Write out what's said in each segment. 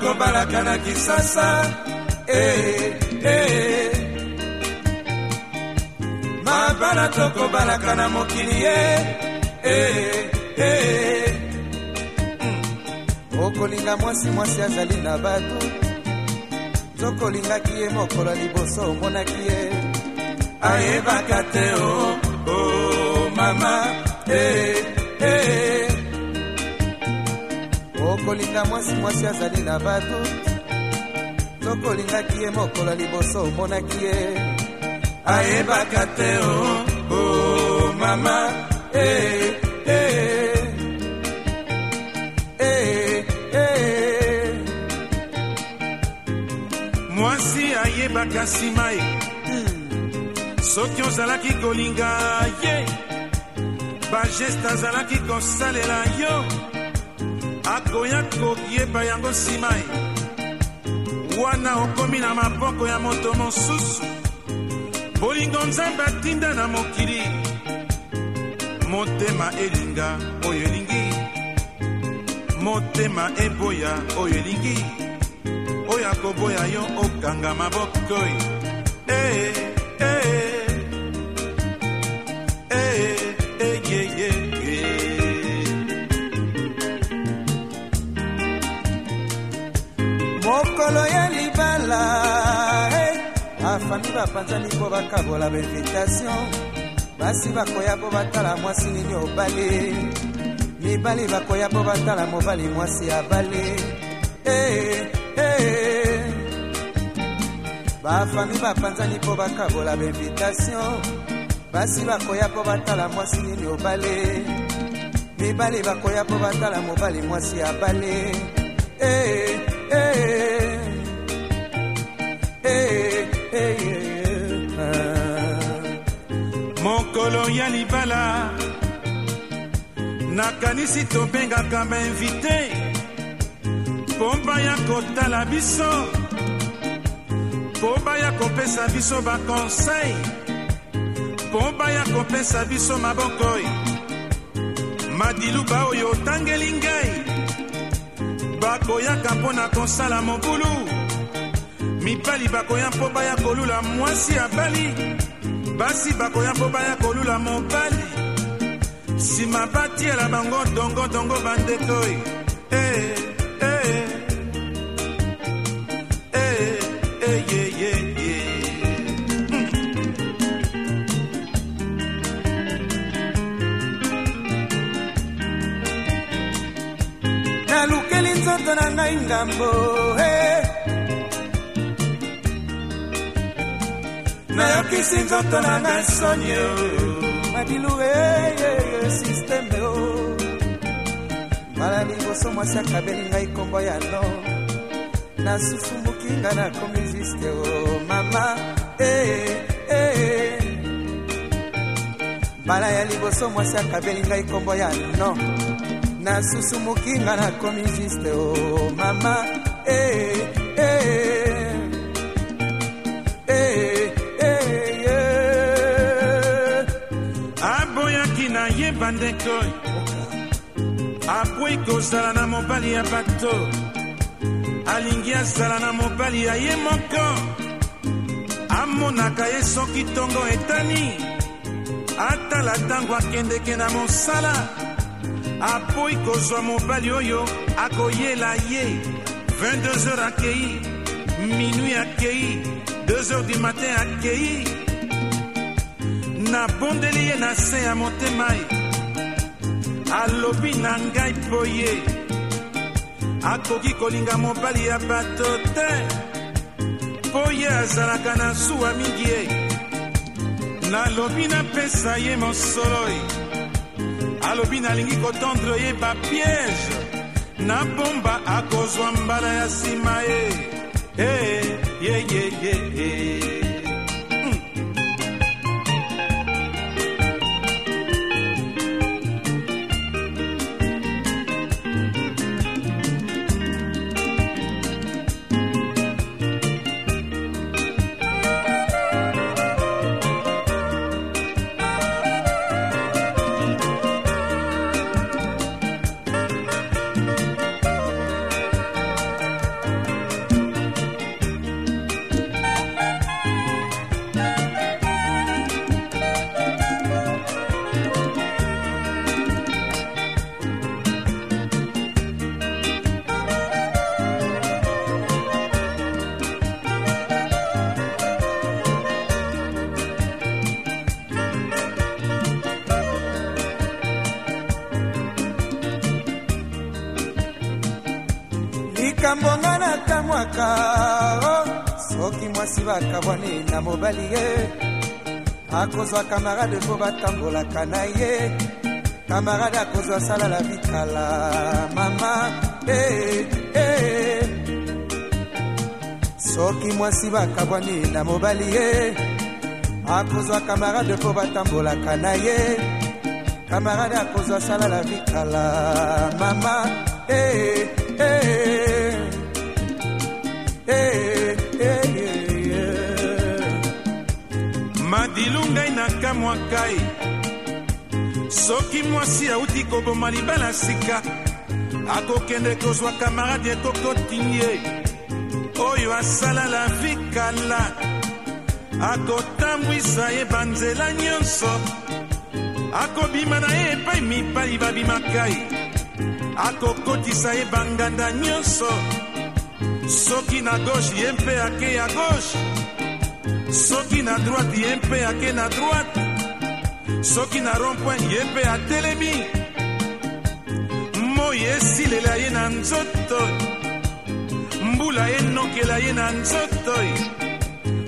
tobalaka na kisasa eh, eh. mabala tokobalaka na mokili ye eh, eh. mm. okolinga mwasi mwasi azali na bato tokolingaki ye mokolo liboso omonaki ye ayebaka te o oh, oh, mama eh. tokolinga mwasi mwasi azali na bato tokolingaki ye mokolo liboso omonaki ye ayebaka te o oh, o oh, mama e e e e mwasi ayebaka nsima ye hmm. soki ozalaki kolinga ye bageste azalaki kosalela yo akoya kokiyeba yango nsima ye wana okomi na maboko ya moto mosusu bolingo nzambe atinda na mokili motema elinga oyo elingi motema eboya oyo elingi oyo akoboya yo okanga maboko ye eh, hey, eh, eh. hey. mokolo ya libala eh. afami bapanzani mpo bakabola bainvitation basi bakoya mpo batala mwasi nini obale mibali bakoya mpo batala mobali mwasi abale eh, eh. bafami bapanzani mpo bakabola bainvitation basi bakoya mpo batala mwasi nini obale mibali bakoya mpo batala mobali mwasi abale hey, hey. mokolo ya libala nakanisi tobengaka bainvite mpo baya kotala biso mpo baya kopesa biso bakonsei mpo baya kopesa biso mabokoi madiluba oyo otangeli ngai bakoyaka mpo na kosala mobulu mibali bakoya mpo baya kolula mwasi abali basi bakoya mpo baya kolula mobali nsima batiela bango dongodongo bandeko e hey, hey, hey, hey, hey, hey. likambo eh. nayokisi nzoto na nga nsoni madilu eh, eh, sisteme o oh. mbala liboso mwasi akabeli ngai nkombo ya no nasusumuki nga nakomi juste o oh, mama mbala ya liboso mwasi akabeli ngai nkombo ya no nasusu mokinga nakomi juste o oh, mama eh, eh, eh, eh, eh. aboyaki nayeba ndeko apwei kozala na mobali ya bato alingi azala na mobali ya ye moko amonaka ye soki ntongo etani atala ntango akendeke na mosala apoyi kozwa mobali oyo akoyela ye 22h akei minui akei 2h du matin akei nabondeli ye na se ya motema ye alobi na ngai mpo ye akoki kolinga mobali ya bato te mpo ye azalaka na zuwa mingi ye nalobi napesa ye mosolo ye alobi nalingi kotondre ye bapiege na bomba akozwa mbala ya nsima ye eyeyeyeye eh, hey, hey, hey, hey. likambo nga nakamwaka oh, soki mwasi bakabwani na mobali ye akozwa kamarade mpo batambolaka na ye kamarade akozwa salala bitala mama eh, eh. soki mwasi bakabwani na mobali ye akozwa kamarade mpo batambolaka na ye kamarade akozwa salala bitala mama eh, eh. madilu ngai nakamwa kai soki mwasi auti koboma libala sika akokende kozwa kamaradi ekokotinye oyo asala la vi kala akotambwisa ye banzela nyonso akobima na ye epai mibali babimaka ye akokotisa ye banganda nyonso soki na gauche ye mpe ake ya gauche soki na droite ye mpe ake na droite soki na rond-point ye mpe atelemi moi esilela ye na nzoto mbula enokela ye na nzoto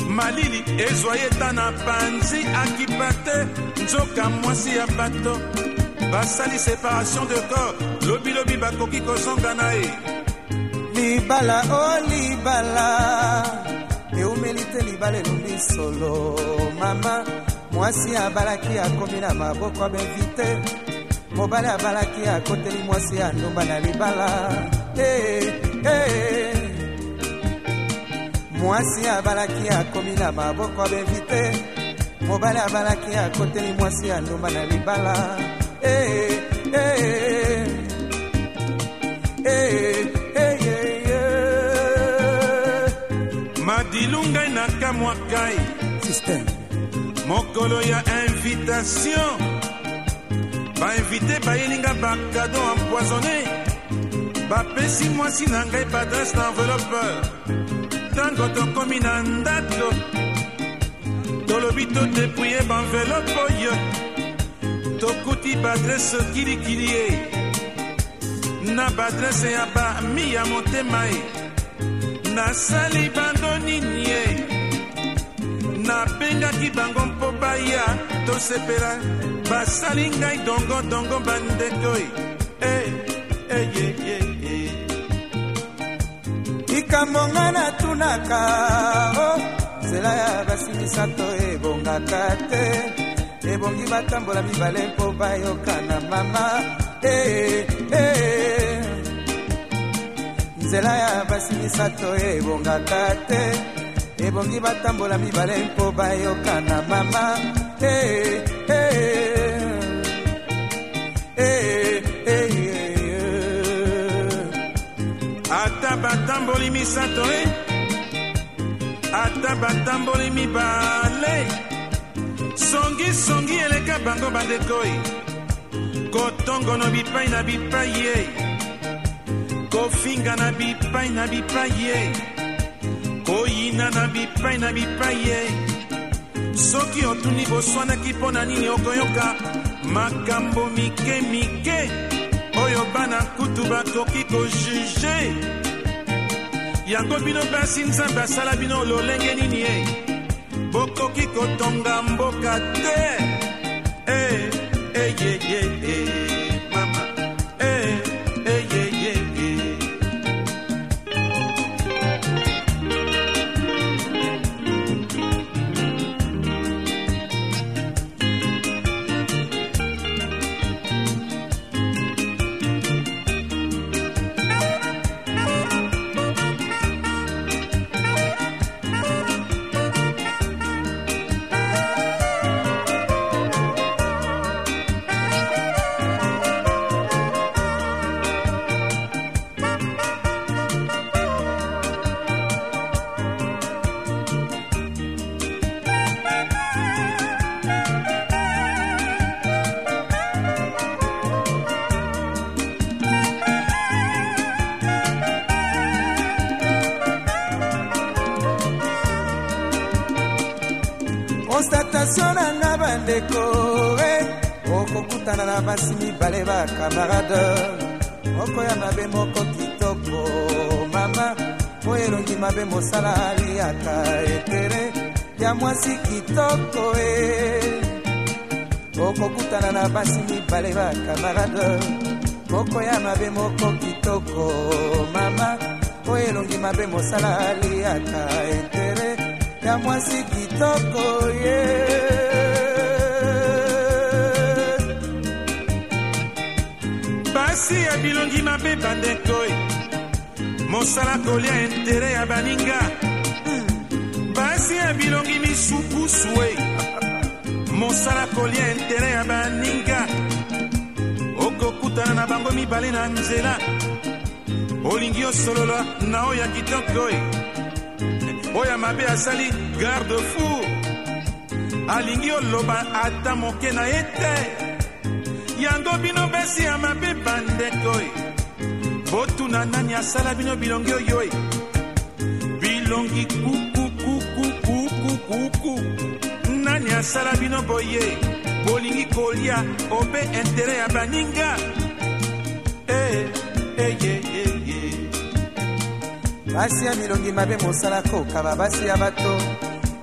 malili ezwa ye ta na panzi akipa te nzoka mwasi ya bato basali séparation de corps lobilobi bakoki kozonga na ye libala o oh libala eumeli te libala elombi solo mama mwasi abalaki akomi na maboko abevi te mobali abalaki akoteli mwasi andumba na libala hey, eh, eh. hey. mwasi abalaki akomi na maboko abevi te mobali abalaki akoteli mwasi andumba na libala hey, eh, hey, hey. Hey. dilungai na kamwa kai mokolo ya invitation bainvite bayelinga bakado empoisonné bapesi mwasi na ngai padres na enveloppeur ntango tokomi na ndato tolobi todepuye baenveloppe oyo tokuti badrese kilikili ye na badrese ya bami ya motema ye nasali bana nini ye nabengaki bango mpo baya tosepela basali ngai dongodongo bandeko e eyeye eh, eh, likambo ngai natunaka o nzela ya basilisa to ebongaka te ebongi batambola mibale mpo bayokana mama e eh, hey, hey. nzela ya basi misato ebongaka te ebongi batambola mibale mpo bayokana mama hey, eh, eh, hey, eh, hey, hey, hey. ata batamboli misato e ata batamboli mibale songisongi eleka bango bandekoi kotongono bipai na bipai ye hey. kofinga na bipai na bipai ye koyina na bipai na bipai ye soki otuni boswanaki mpo na nini okoyoka makambo mike mike oyo bana kutu bakoki kojuge yango bino basi nzambe asala bino lolenge nini ye bokoki kotonga mboka te relation na nga bandeko okokutana na basi mibale bakamarade moko ya mabe moko kitoko mama po elongi mabe mosala aliaka etere ya mwasi kitoko e okokutana na basi mibale bakamarade moko ya mabe moko kitoko mama po elongi mabe mosala aliaka etere ya mwasi kitoko ye basi ya bilongi mabe bandekoi eh. mosala kolia intere ya baninga basi ya bilongi misukusue eh. mosala kolia intere ya baninga okokutana na bango mibale na nzela olingi osolola na oyo ya kitoko e oyo mabe asali garde fou alingi oloba ata moke na ye te yango bino besi ya mabe bandeko botuna nani asala bino bilongi oyo bilongi kukukukukukukuku nani asala bino boye bolingi kolia obe intere ya baninga eyeyeye eh, eh, hey, hey, hey, hey. basi ya bilongi mabe mosala kokaba basi ya bato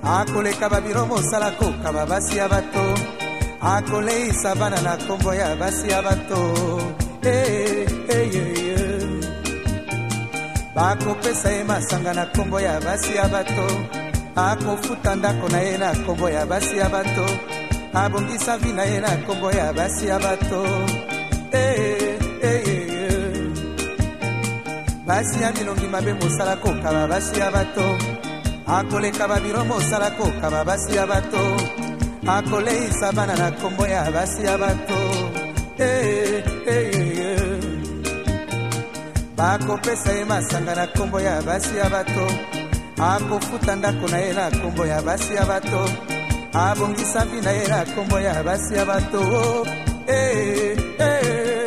akoleka babiro mosala kokaba basi ya bato akoleisa bana na nkombo ya basi ya bato hey, eh, eh, hey, eh, hey, bakopesa ye masanga na nkombo ya basi ya bato akofuta ndako na ye na nkombo ya basi ya bato abongisa vi na ye na nkombo ya basi ya bato hey. basi ya milongi mabe mosala kokaba basi ya bato akoleka babiro mosala kokaba basi ya bato akoleisa bana na nkombo ya basi ya bato hey, eh, eh, hey, eh. hey, bakopesa ye masanga na nkombo ya basi ya bato akofuta ndako na ye na nkombo ya basi ya bato abongisa mbi na ye na nkombo ya basi ya bato oh, hey, hey, hey.